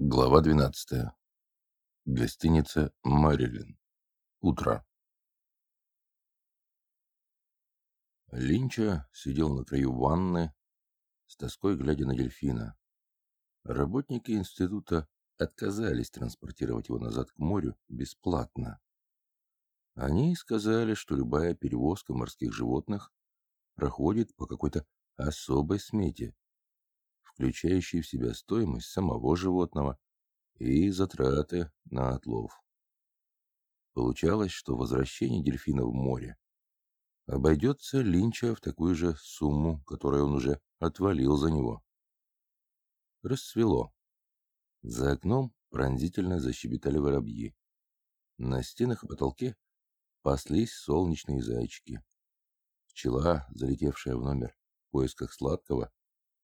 Глава 12. Гостиница «Мэрилин». Утро. Линча сидел на краю ванны, с тоской глядя на дельфина. Работники института отказались транспортировать его назад к морю бесплатно. Они сказали, что любая перевозка морских животных проходит по какой-то особой смете, включающий в себя стоимость самого животного и затраты на отлов. Получалось, что возвращение дельфина в море обойдется Линча в такую же сумму, которую он уже отвалил за него. Рассвело. За окном пронзительно защебетали воробьи. На стенах и потолке паслись солнечные зайчики. Пчела, залетевшая в номер в поисках сладкого,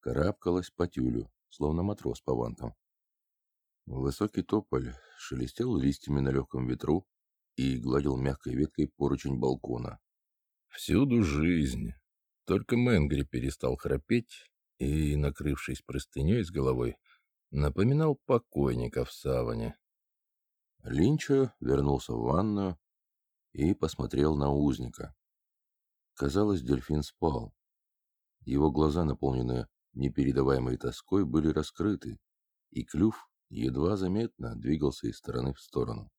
карабкалась по тюлю, словно матрос по вантам. Высокий тополь шелестел листьями на легком ветру и гладил мягкой веткой поручень балкона. Всюду жизнь. Только Мэнгри перестал храпеть и, накрывшись простыней с головой, напоминал покойника в саване. Линчо вернулся в ванную и посмотрел на узника. Казалось, дельфин спал. Его глаза, наполненные непередаваемой тоской были раскрыты, и клюв едва заметно двигался из стороны в сторону.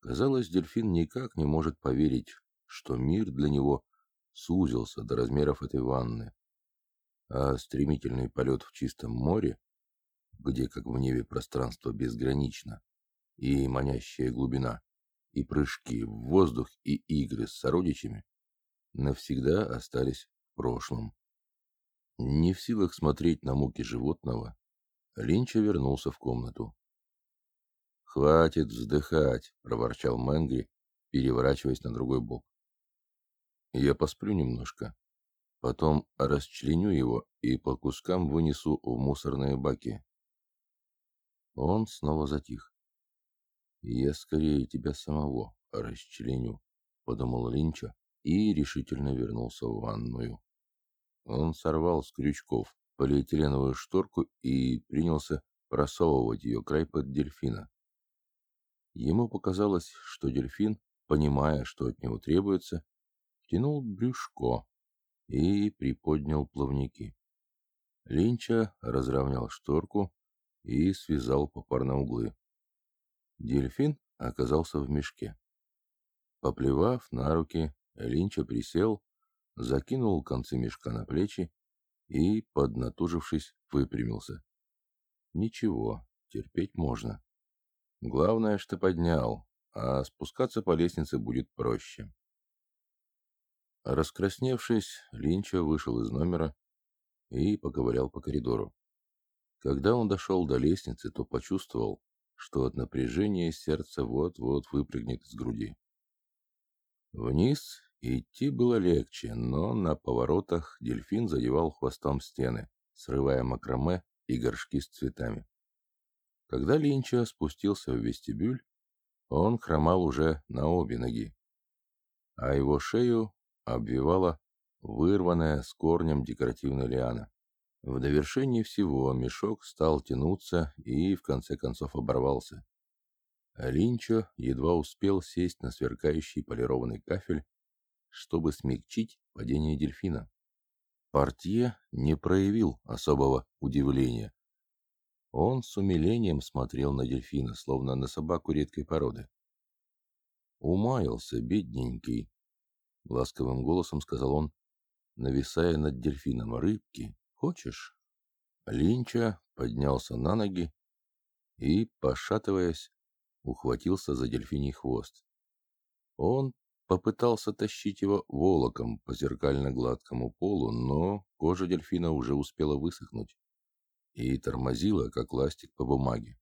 Казалось, дельфин никак не может поверить, что мир для него сузился до размеров этой ванны, а стремительный полет в чистом море, где, как в небе, пространство безгранично, и манящая глубина, и прыжки в воздух, и игры с сородичами, навсегда остались в прошлом. Не в силах смотреть на муки животного, Линча вернулся в комнату. «Хватит вздыхать», — проворчал Мэнгри, переворачиваясь на другой бок. «Я посплю немножко, потом расчленю его и по кускам вынесу в мусорные баки». Он снова затих. «Я скорее тебя самого расчленю», — подумал Линча и решительно вернулся в ванную. Он сорвал с крючков полиэтиленовую шторку и принялся просовывать ее край под дельфина. Ему показалось, что дельфин, понимая, что от него требуется, тянул брюшко и приподнял плавники. Линча разровнял шторку и связал попарно углы. Дельфин оказался в мешке. Поплевав на руки, Линча присел закинул концы мешка на плечи и, поднатужившись, выпрямился. Ничего, терпеть можно. Главное, что поднял, а спускаться по лестнице будет проще. Раскрасневшись, Линча вышел из номера и поковырял по коридору. Когда он дошел до лестницы, то почувствовал, что от напряжения сердце вот-вот выпрыгнет из груди. Вниз Идти было легче, но на поворотах дельфин задевал хвостом стены, срывая макраме и горшки с цветами. Когда Линча спустился в вестибюль, он хромал уже на обе ноги, а его шею обвивала вырванная с корнем декоративная лиана. В довершении всего мешок стал тянуться и в конце концов оборвался. Линчо едва успел сесть на сверкающий полированный кафель чтобы смягчить падение дельфина. Портье не проявил особого удивления. Он с умилением смотрел на дельфина, словно на собаку редкой породы. «Умаялся, бедненький», — ласковым голосом сказал он, нависая над дельфином. «Рыбки, хочешь?» Линча поднялся на ноги и, пошатываясь, ухватился за дельфиний хвост. Он Попытался тащить его волоком по зеркально-гладкому полу, но кожа дельфина уже успела высохнуть и тормозила, как ластик по бумаге.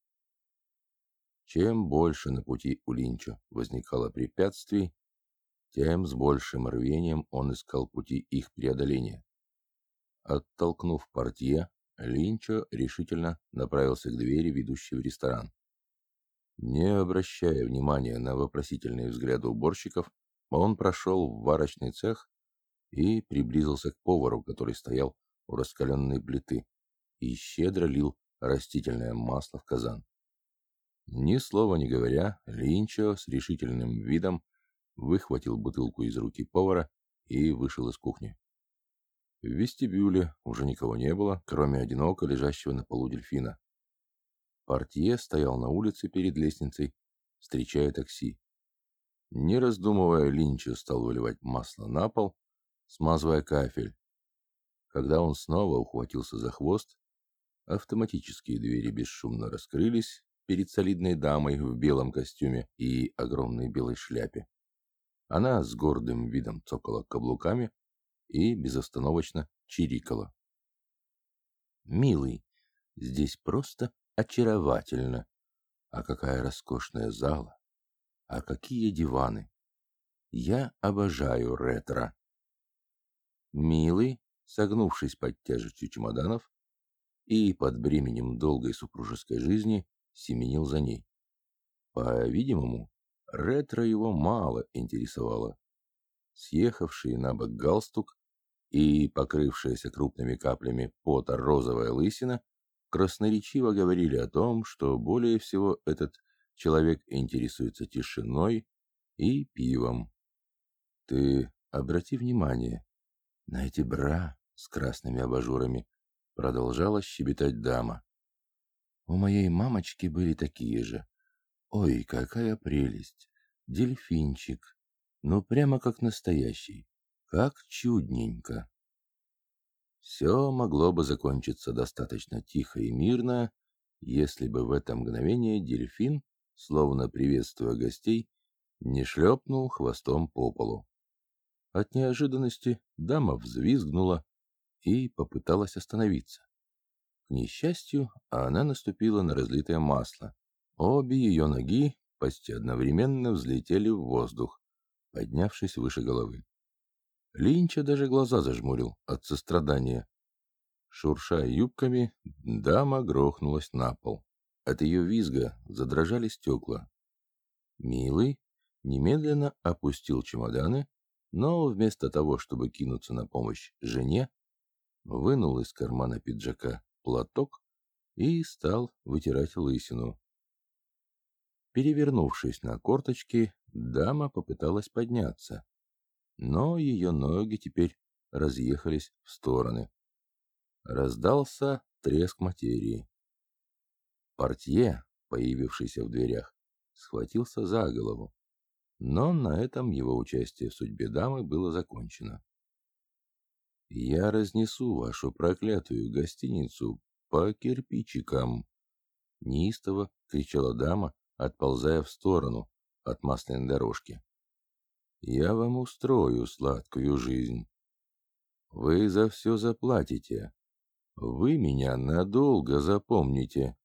Чем больше на пути у Линча возникало препятствий, тем с большим рвением он искал пути их преодоления. Оттолкнув портье, Линчо решительно направился к двери, ведущей в ресторан. Не обращая внимания на вопросительные взгляды уборщиков, он прошел в варочный цех и приблизился к повару, который стоял у раскаленной плиты и щедро лил растительное масло в казан. Ни слова не говоря, Линчо с решительным видом выхватил бутылку из руки повара и вышел из кухни. В вестибюле уже никого не было, кроме одиноко лежащего на полу дельфина. Портье стоял на улице перед лестницей, встречая такси. Не раздумывая, Линчо стал выливать масло на пол, смазывая кафель. Когда он снова ухватился за хвост, автоматические двери бесшумно раскрылись перед солидной дамой в белом костюме и огромной белой шляпе. Она с гордым видом цокала каблуками и безостановочно чирикала. «Милый, здесь просто очаровательно. А какая роскошная зала! А какие диваны! Я обожаю ретро!» Милый, согнувшись под тяжестью чемоданов и под бременем долгой супружеской жизни, семенил за ней. По-видимому, ретро его мало интересовало. Съехавший на бок галстук и покрывшаяся крупными каплями пота розовая лысина красноречиво говорили о том, что более всего этот человек интересуется тишиной и пивом. Ты обрати внимание на эти бра с красными абажурами, продолжала щебетать дама. У моей мамочки были такие же. Ой, какая прелесть! Дельфинчик. Ну, прямо как настоящий. Как чудненько. Все могло бы закончиться достаточно тихо и мирно, если бы в это мгновение дельфин, словно приветствуя гостей, не шлепнул хвостом по полу. От неожиданности дама взвизгнула и попыталась остановиться. К несчастью, она наступила на разлитое масло. Обе ее ноги почти одновременно взлетели в воздух, поднявшись выше головы. Линча даже глаза зажмурил от сострадания. Шурша юбками, дама грохнулась на пол. От ее визга задрожали стекла. Милый немедленно опустил чемоданы, но вместо того, чтобы кинуться на помощь жене, вынул из кармана пиджака платок и стал вытирать лысину. Перевернувшись на корточки, дама попыталась подняться, но ее ноги теперь разъехались в стороны. Раздался треск материи. Портье, появившийся в дверях, схватился за голову, но на этом его участие в судьбе дамы было закончено. Я разнесу вашу проклятую гостиницу по кирпичикам. Неистово кричала дама, отползая в сторону от масляной дорожки. Я вам устрою сладкую жизнь. Вы за все заплатите. Вы меня надолго запомните.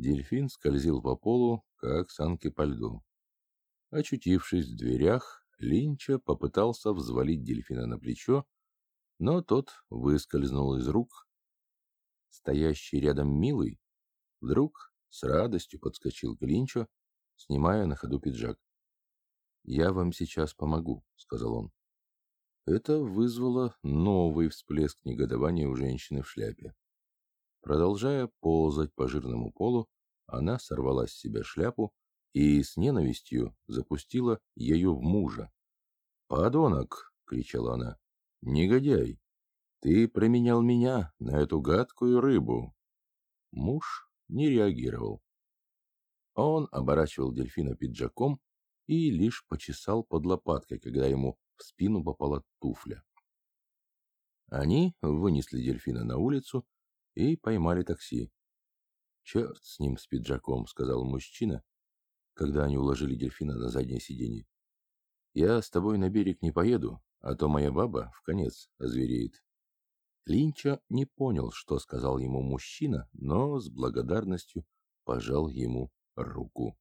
Дельфин скользил по полу, как санки по льду. Очутившись в дверях, Линча попытался взвалить дельфина на плечо, но тот выскользнул из рук. Стоящий рядом милый вдруг с радостью подскочил к Линчу, снимая на ходу пиджак. «Я вам сейчас помогу», — сказал он. Это вызвало новый всплеск негодования у женщины в шляпе. Продолжая ползать по жирному полу, она сорвала с себя шляпу и с ненавистью запустила ее в мужа. «Подонок!» — кричала она. «Негодяй! Ты променял меня на эту гадкую рыбу!» Муж не реагировал. Он оборачивал дельфина пиджаком и лишь почесал под лопаткой, когда ему в спину попала туфля. Они вынесли дельфина на улицу и поймали такси. «Черт с ним, с пиджаком», — сказал мужчина, когда они уложили дельфина на заднее сиденье. «Я с тобой на берег не поеду, а то моя баба в конец озвереет. Линча не понял, что сказал ему мужчина, но с благодарностью пожал ему руку.